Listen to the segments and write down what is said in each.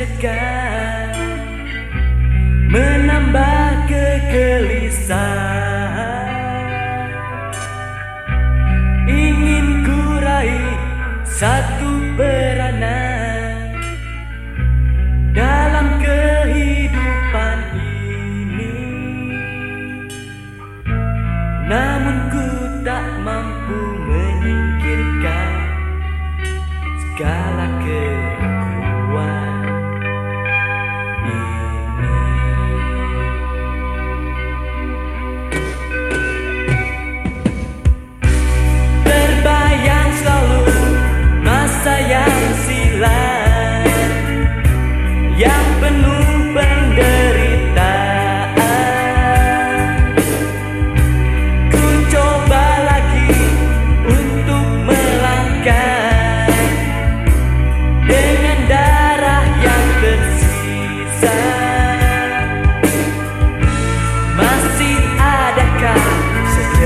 mencegah menambah kegelisahan. Ingin kurai satu peranan dalam kehidupan ini. Namun ku tak mampu menyingkirkan segala kegelisahan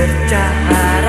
bercahaya